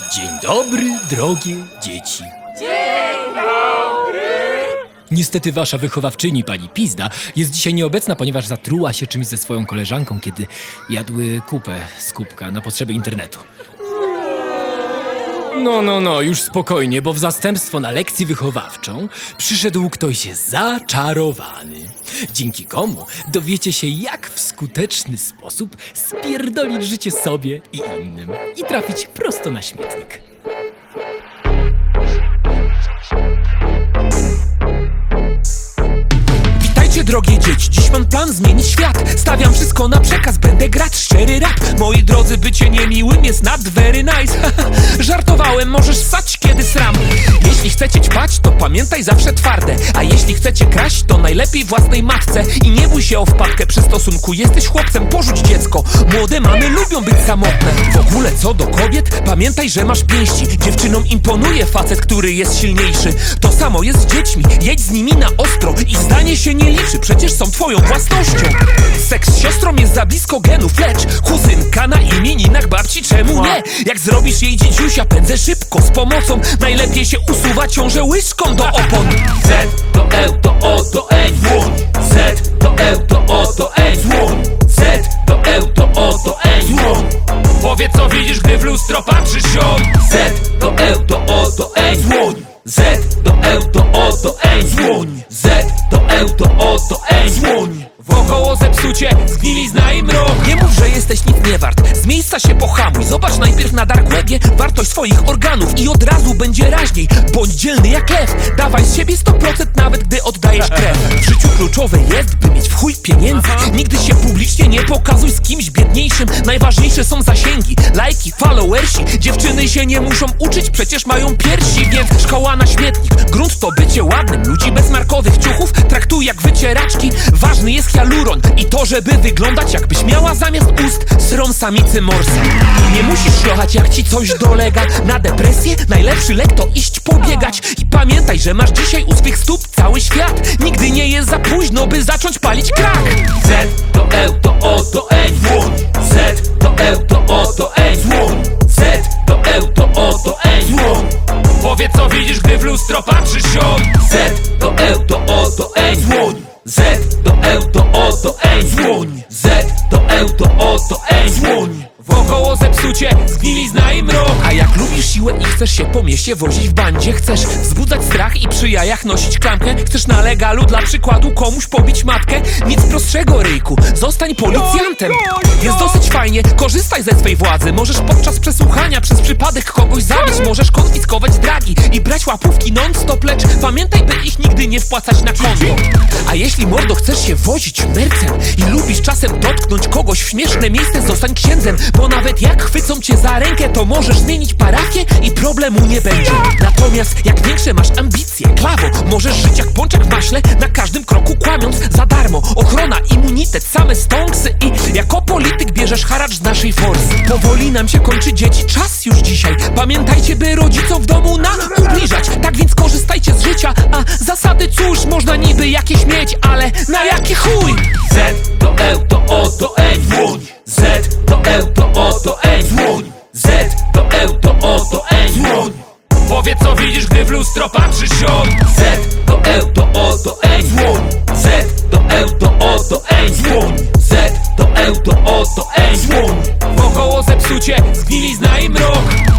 Dzień dobry, drogie dzieci. Dzień dobry! Niestety wasza wychowawczyni, pani Pizda, jest dzisiaj nieobecna, ponieważ zatruła się czymś ze swoją koleżanką, kiedy jadły kupę z kubka na potrzeby internetu. No, no, no, już spokojnie, bo w zastępstwo na lekcję wychowawczą przyszedł ktoś zaczarowany. Dzięki komu dowiecie się, jak w skuteczny sposób spierdolić życie sobie i innym i trafić prosto na śmietnik. Drogie dzieci, dziś mam plan zmienić świat. Stawiam wszystko na przekaz, będę grać szczery rap. Moi drodzy, bycie niemiłym jest not very nice. Żartowałem, możesz ssać kiedy sram chcecie ćpać, to pamiętaj zawsze twarde. A jeśli chcecie kraść, to najlepiej własnej matce. I nie bój się o wpadkę przy stosunku, jesteś chłopcem, porzuć dziecko. Młode mamy lubią być samotne. W ogóle co do kobiet, pamiętaj, że masz pięści. Dziewczynom imponuje facet, który jest silniejszy. To samo jest z dziećmi, jedź z nimi na ostro Ich zdanie się nie liczy, przecież są twoją własnością Seks z siostrą jest za blisko genów, lecz Kuzynka na imieninach babci, czemu nie? Jak zrobisz jej dzidziusia, pędzę szybko z pomocą Najlepiej się usuwa ciążę łyżką do opon Z do E do O do E dłoń Z do E do O do E dłoń Z do E do O do E dłoń Powiedz co widzisz, gdy w lustro patrzysz się Z do E do O do E dłoń Z do E do O do E dłoń Z do E do O do E dłoń Wokoło zepsucie, zgnilizna i mrok. Nie mów, że jesteś nic nie wart. Z miejsca się pohamuj. Zobacz najpierw na dark webie. Wartość swoich organów I od razu będzie raźniej. Bądź dzielny jak lew. Dawaj z siebie 100% nawet gdy oddajesz krew. W życiu kluczowe jest, by mieć w chuj pieniędzy. Nigdy się publicznie nie pokazuj z kimś biedniejszym. Najważniejsze są zasięgi, lajki, followersi. Dziewczyny się nie muszą uczyć, przecież mają piersi Więc szkoła na śmietnik, grunt to bycie ładnym Ludzi bez markowych ciuchów. Traktuj jak wycieraczki Ważny jest hialuron. I to, żeby wyglądać jakbyś miała zamiast ust Srom samicy morsa. Nie musisz szlochać jak ci coś dolega. Na depresję najlepszy lek to iść pobiegać. I pamiętaj, że masz dzisiaj u swych stóp cały świat. Nigdy nie jest za późno, by zacząć palić krak. Z się Z do E do O do E dłoń Z do E do O do E dłoń Z do E do O do E dłoń Wokoło zepsucie, zgnilizna i mrok. A jak lubisz siłę i chcesz się po mieście wozić w bandzie Chcesz wzbudzać strach i przy jajach nosić klamkę. Chcesz na legalu dla przykładu komuś pobić matkę? Nic prostszego ryjku, zostań policjantem. Jest dosyć fajnie, korzystaj ze swej władzy. Możesz podczas przesłuchania przez przypadek kogoś zabić. Możesz konfiskować dragi i brać łapówki non-stop Lecz pamiętaj, by ich nigdy nie wpłacać na konto. A jeśli mordo chcesz się wozić mercem I lubisz czasem dotknąć kogoś w śmieszne miejsce Zostań księdzem, bo nawet jak chwycą cię za rękę To możesz zmienić parafię i problemu nie będzie. Natomiast jak większe masz ambicje, klawo Możesz żyć jak pączek w maśle Na każdym kroku kłamiąc za darmo. Ochrona, immunitet, same stonksy I jako polityk bierzesz haracz z naszej forsy. Powoli nam się kończy dzieci, czas już dzisiaj. Pamiętajcie, by rodzicom w domu nam ubliżać. Tak więc korzystajcie z życia A zasady cóż, można niby jakieś mieć Ale na jaki chuj? Z do E do O do E dłoń. Z do E do O do E dłoń. Z do E do O do E dłoń. Powiedz co widzisz, gdy w lustro patrzysz się uczucie, zgnilizna i mrok